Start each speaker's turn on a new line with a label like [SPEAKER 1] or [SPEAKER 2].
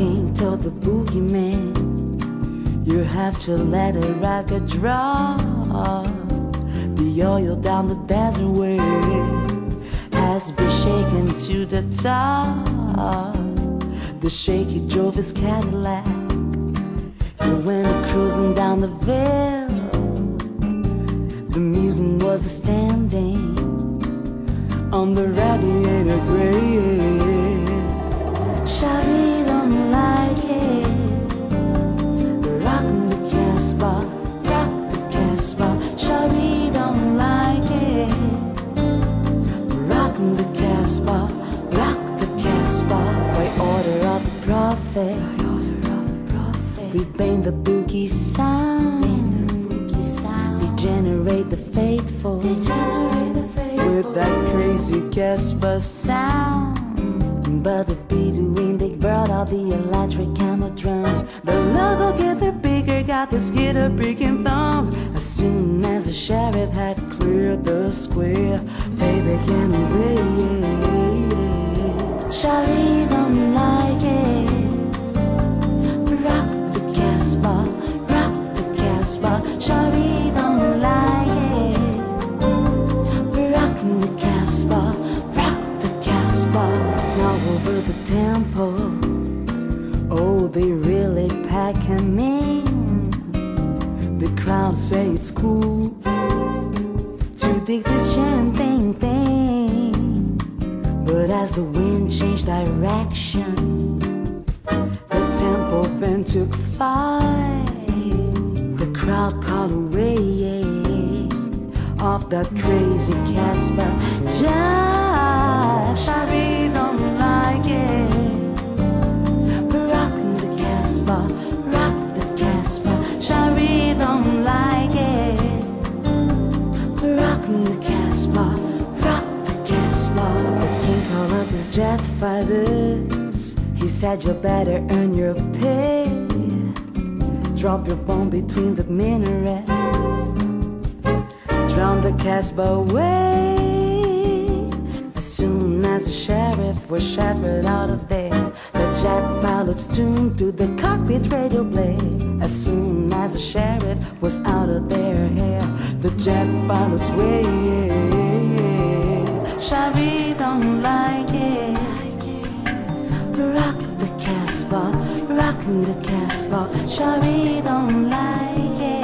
[SPEAKER 1] of the boogeyman. You have to let a rocket drop. The oil down the desert way has been shaken to the top. The shaky drove his Cadillac. He went cruising down the ville. The music was a standing on the radiator grave. Prophet, we bang the boogie sound. Regenerate the faithful with that crazy Casper sound. But the Bedouin, they brought out the electric camera drum. The logo get their bigger, got the skitter breaking thumb. As soon as the sheriff had cleared the square, they began to wait. The temple. Oh, they really pack him in. The crowd say it's cool to dig this champagne thing. But as the wind changed direction, the temple band took fire. The crowd caught away off that crazy Casbah jive. His jet fighters. He said you better earn your pay. Drop your bomb between the minarets. Drown the Casbah away. As soon as the sheriff was sheparded out of there, the jet pilots tuned to the cockpit radio play. As soon as the sheriff was out of their hair, the jet pilots wait. Shari don't like Casbah, rockin' the Casbah. Shari don't like it.